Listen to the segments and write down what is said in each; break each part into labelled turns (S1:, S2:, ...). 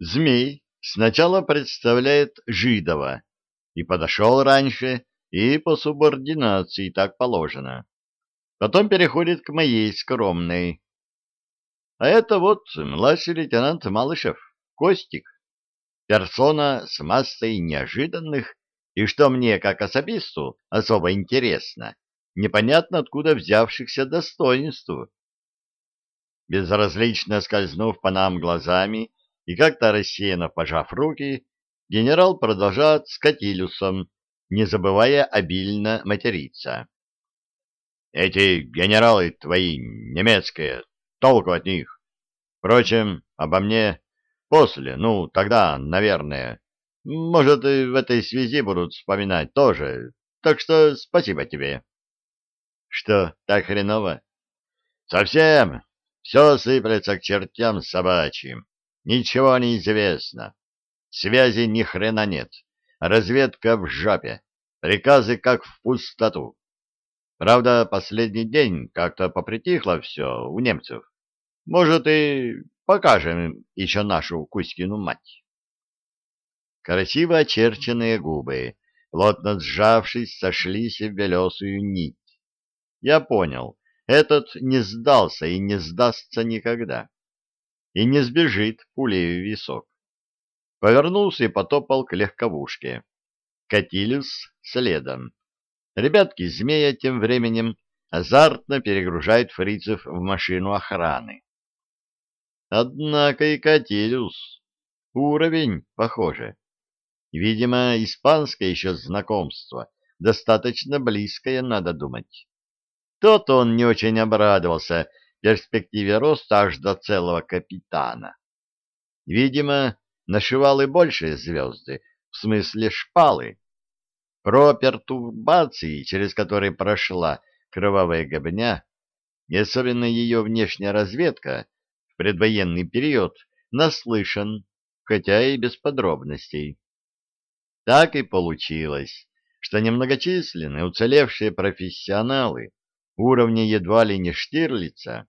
S1: Змей сначала представляет Жидова и подошел раньше, и по субординации так положено. Потом переходит к моей скромной. А это вот младший лейтенант Малышев, Костик. Персона с массой неожиданных, и что мне, как особисту, особо интересно, непонятно откуда взявшихся достоинств. Безразлично скользнув по нам глазами и как-то рассеянно пожав руки, генерал продолжает с Катилюсом, не забывая обильно материться. «Эти генералы твои немецкие, толку от них. Впрочем, обо мне после, ну, тогда, наверное. Может, и в этой связи будут вспоминать тоже. Так что спасибо тебе». «Что, так хреново?» «Совсем. Все сыплется к чертям собачьим. Ничего не известно. Связи ни хрена нет. Разведка в жопе. Приказы как в пустоту. Правда, последний день как-то попритихло все у немцев. Может, и покажем еще нашу Кузькину мать. Красиво очерченные губы, плотно сжавшись, сошлись в белесую нить. Я понял, этот не сдался и не сдастся никогда. И не сбежит пулей в висок. Повернулся и потопал к легковушке. Катилюс следом. Ребятки змея тем временем азартно перегружают фрицев в машину охраны. Однако и Катилюс. Уровень, похоже. Видимо, испанское еще знакомство, достаточно близкое, надо думать. Тот он не очень обрадовался перспективе роста аж до целого капитана. Видимо, нашивал и большие звезды, в смысле шпалы. Про пертурбации, через которые прошла кровавая гобня, и особенно ее внешняя разведка в предвоенный период, наслышан, хотя и без подробностей. Так и получилось, что немногочисленные уцелевшие профессионалы уровня едва ли не Штирлица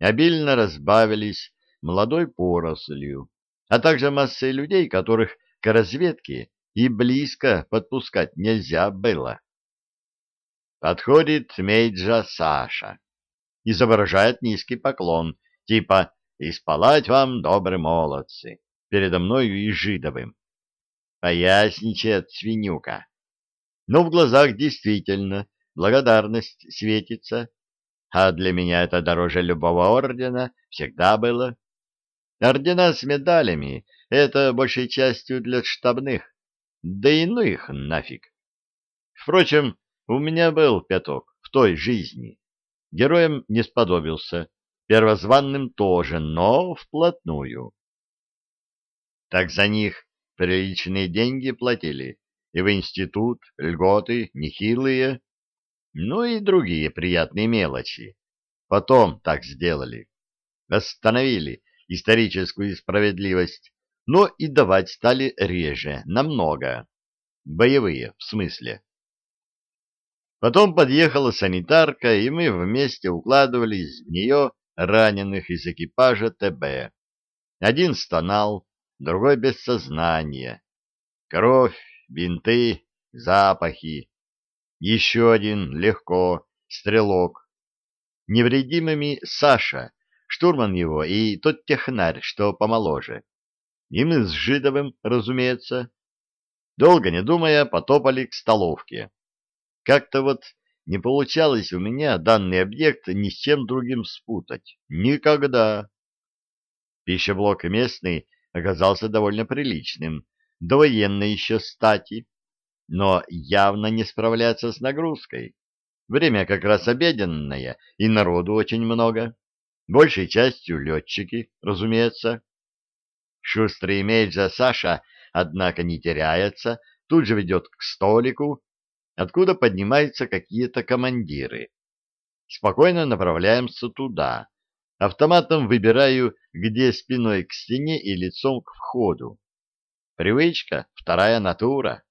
S1: обильно разбавились молодой порослью, а также массой людей, которых к разведке и близко подпускать нельзя было. Подходит Мейджа Саша, изображает низкий поклон, типа «И спалать вам, добрые молодцы!» передо мною и Жидовым. Поясничает свинюка. Но в глазах действительно благодарность светится, а для меня это дороже любого ордена всегда было. Ордена с медалями — это большей частью для штабных, да и ну их нафиг. Впрочем, у меня был пяток в той жизни. Героем не сподобился, первозванным тоже, но вплотную. Так за них приличные деньги платили, и в институт льготы нехилые, ну и другие приятные мелочи. Потом так сделали. Восстановили историческую справедливость, но и давать стали реже, намного. Боевые, в смысле. Потом подъехала санитарка, и мы вместе укладывались в нее раненых из экипажа ТБ. Один стонал, другой без сознания. Кровь, бинты, запахи. Еще один легко, стрелок. Невредимыми Саша, штурман его и тот технарь, что помоложе. И мы с Жидовым, разумеется. Долго не думая, потопали к столовке. Как-то вот не получалось у меня данный объект ни с чем другим спутать. Никогда. Пищеблок местный оказался довольно приличным, довоенной еще стати, но явно не справляться с нагрузкой. Время как раз обеденное, и народу очень много. Большей частью летчики, разумеется. Шустрый Мейджа Саша, однако, не теряется, тут же ведет к столику, откуда поднимаются какие-то командиры. Спокойно направляемся туда. Автоматом выбираю, где спиной к стене и лицом к входу. Привычка — вторая натура.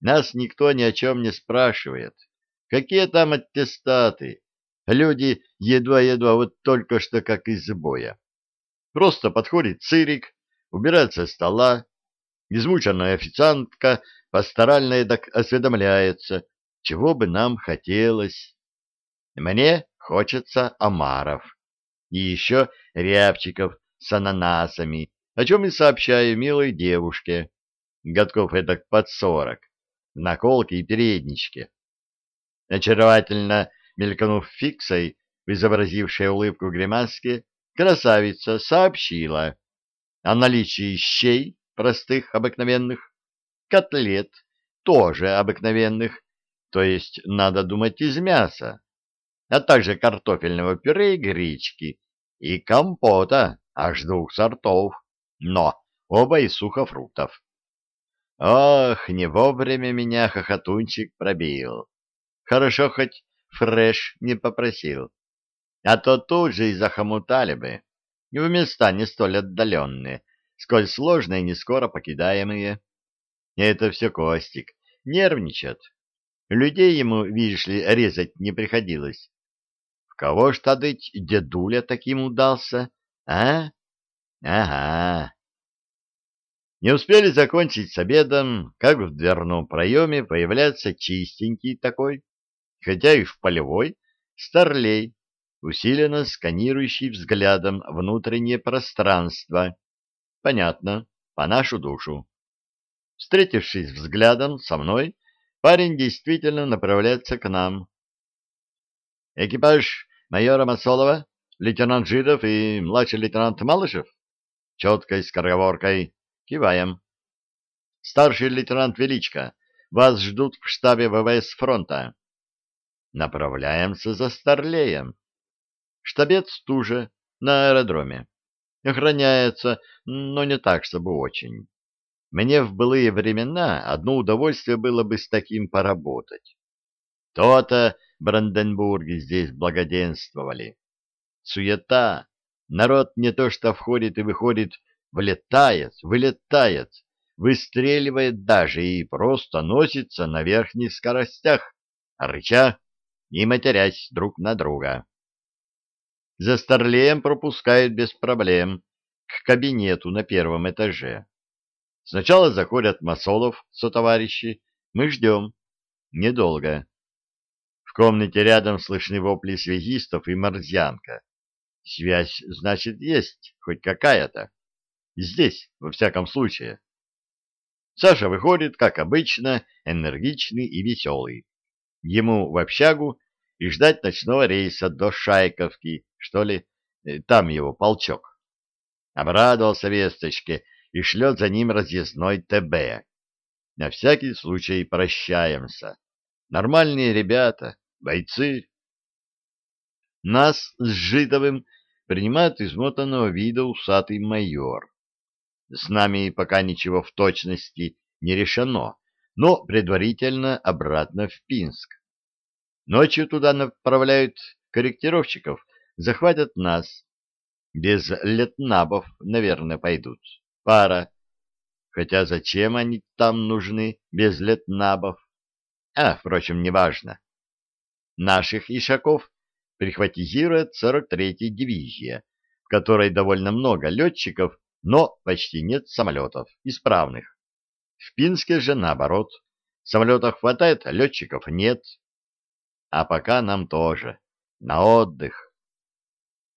S1: Нас никто ни о чем не спрашивает. Какие там аттестаты? Люди едва-едва вот только что как из боя. Просто подходит цирик, убирать со стола. Измученная официантка пасторально эдак осведомляется, чего бы нам хотелось. Мне хочется омаров. И еще рябчиков с ананасами, о чем и сообщаю милой девушке, годков эдак под сорок, наколке и передничке. Очаровательно мелькнув фиксой, изобразившая улыбку гримаски, красавица сообщила о наличии щей простых, обыкновенных, котлет тоже обыкновенных, то есть, надо думать, из мяса, а также картофельного пюре и гречки, и компота аж двух сортов, но оба из сухофруктов. Ох, не вовремя меня хохотунчик пробил. Хорошо хоть фреш не попросил, а то тут же и захомутали бы, в места не столь отдаленные, сколь сложные и не скоро покидаемые. Это все Костик, нервничает. Людей ему, видишь ли, резать не приходилось. В кого ж тадыть дедуля таким удался, а? Ага. Не успели закончить с обедом, как в дверном проеме появляется чистенький такой, хотя и в полевой, старлей, усиленно сканирующий взглядом внутреннее пространство. Понятно, по нашу душу. Встретившись взглядом со мной, парень действительно направляется к нам. Экипаж майора Масолова, лейтенант Жидов и младший лейтенант Малышев? Четкой скороговоркой. Киваем. Старший лейтенант Величко, вас ждут в штабе ВВС фронта. Направляемся за Старлеем. Штабец туже, на аэродроме. Охраняется, но не так, чтобы очень. Мне в былые времена одно удовольствие было бы с таким поработать. То-то Бранденбурги здесь благоденствовали. Суета. Народ не то что входит и выходит, влетает, вылетает, выстреливает даже и просто носится на верхних скоростях, рыча и матерясь друг на друга. За Старлеем пропускают без проблем к кабинету на первом этаже. Сначала заходят Масолов со товарищи, мы ждем. Недолго. В комнате рядом слышны вопли связистов и морзянка. Связь, значит, есть, хоть какая-то. Здесь, во всяком случае. Саша выходит, как обычно, энергичный и веселый. Ему в общагу и ждать ночного рейса до Шайковки, что ли, э, там его полчок. Обрадовался весточке и шлет за ним разъездной ТБ. На всякий случай прощаемся. Нормальные ребята, бойцы. Нас с Житовым принимает измотанного вида усатый майор. С нами пока ничего в точности не решено, но предварительно обратно в Пинск. Ночью туда направляют корректировщиков, захватят нас. Без летнабов, наверное, пойдут. Пара. Хотя зачем они там нужны, без летнабов? А, впрочем, неважно. Наших ишаков прихватизирует 43-я дивизия, в которой довольно много летчиков, но почти нет самолетов, исправных. В Пинске же наоборот. Самолетов хватает, летчиков нет. А пока нам тоже. На отдых.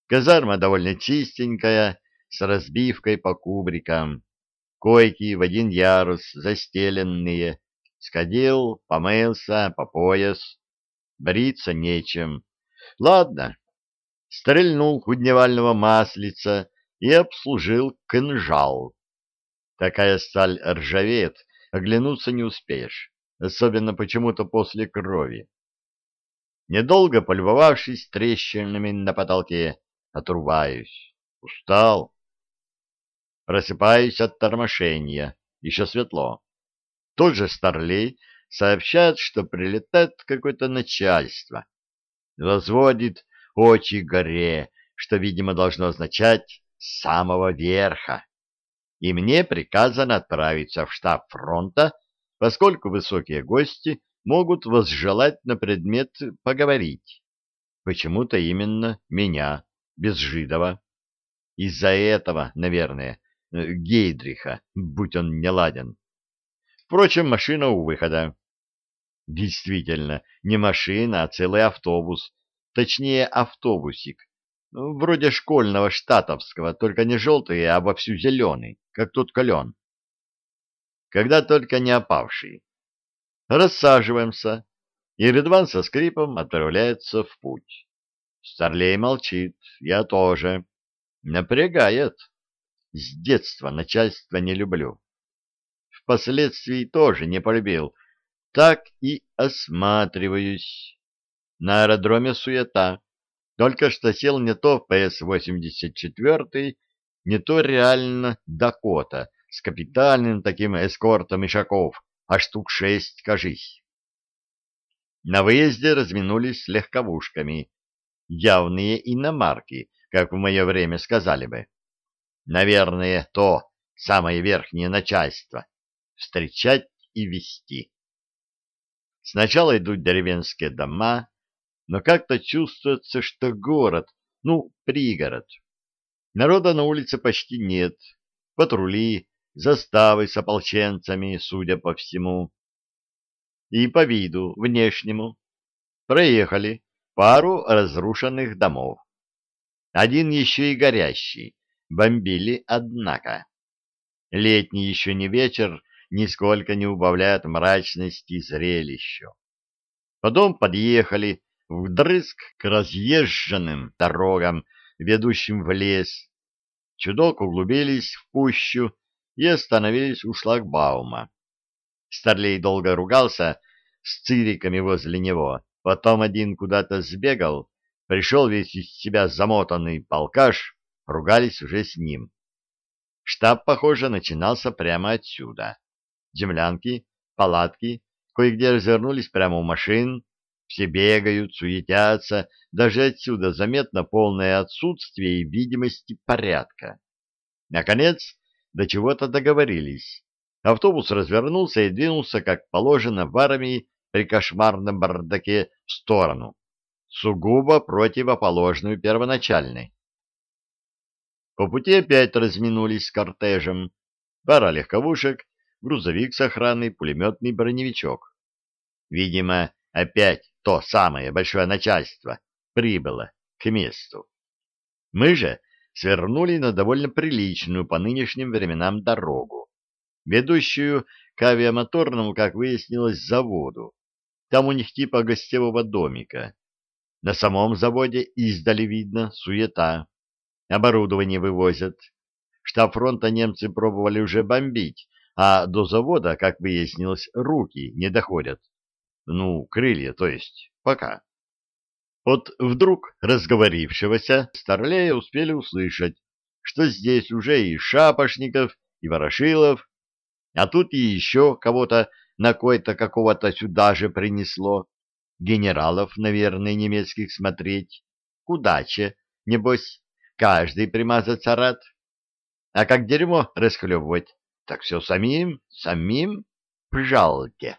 S1: Казарма довольно чистенькая, с разбивкой по кубрикам. Койки в один ярус, застеленные. Сходил, помылся по пояс. Бриться нечем. Ладно. Стрельнул у дневального маслица и обслужил кинжал. Такая сталь ржавеет, оглянуться не успеешь, особенно почему-то после крови. Недолго полюбовавшись трещинами на потолке, отрубаюсь. Устал. Просыпаюсь от тормошения. Еще светло. Тот же Старлей сообщает, что прилетает какое-то начальство. Возводит очи горе, что, видимо, должно означать с самого верха, и мне приказано отправиться в штаб фронта, поскольку высокие гости могут возжелать на предмет поговорить. Почему-то именно меня, без Жидова. Из-за этого, наверное, э, Гейдриха, будь он неладен. Впрочем, машина у выхода. Действительно, не машина, а целый автобус. Точнее, автобусик. Ну, вроде школьного штатовского, только не желтый, а вовсю зеленый, как тот колен. Когда только не опавший. Рассаживаемся, и Редван со скрипом отправляется в путь. Старлей молчит, я тоже. Напрягает. С детства начальство не люблю. Впоследствии тоже не полюбил, так и осматриваюсь. На аэродроме суета. Только что сел не то ПС-84, не то реально Дакота с капитальным таким эскортом ишаков, а штук шесть, кажись. На выезде разминулись легковушками. Явные иномарки, как в мое время сказали бы. Наверное, то самое верхнее начальство. Встречать и вести. Сначала идут деревенские дома, но как-то чувствуется, что город, ну, пригород. Народа на улице почти нет. Патрули, заставы с ополченцами, судя по всему. И по виду внешнему. Проехали пару разрушенных домов. Один еще и горящий. Бомбили, однако. Летний еще не вечер, нисколько не убавляет мрачности зрелищу. Потом подъехали вдрызг к разъезженным дорогам, ведущим в лес. Чудок углубились в пущу и остановились у шлагбаума. Старлей долго ругался с цириками возле него, потом один куда-то сбегал, пришел весь из себя замотанный полкаш, ругались уже с ним. Штаб, похоже, начинался прямо отсюда землянки, палатки, кое-где развернулись прямо у машин, все бегают, суетятся, даже отсюда заметно полное отсутствие и видимости порядка. Наконец, до чего-то договорились. Автобус развернулся и двинулся, как положено в армии при кошмарном бардаке, в сторону, сугубо противоположную первоначальной. По пути опять разминулись с кортежем. Пара легковушек грузовик с охраной, пулеметный броневичок. Видимо, опять то самое большое начальство прибыло к месту. Мы же свернули на довольно приличную по нынешним временам дорогу, ведущую к авиамоторному, как выяснилось, заводу. Там у них типа гостевого домика. На самом заводе издали видно суета. Оборудование вывозят. Штаб фронта немцы пробовали уже бомбить, а до завода, как выяснилось, руки не доходят. Ну, крылья, то есть, пока. Вот вдруг разговорившегося Старлея успели услышать, что здесь уже и Шапошников, и Ворошилов, а тут и еще кого-то на кой-то какого-то сюда же принесло. Генералов, наверное, немецких смотреть. Удача, небось, каждый примазаться рад. А как дерьмо расхлебывать, так все самим, самим пжалте.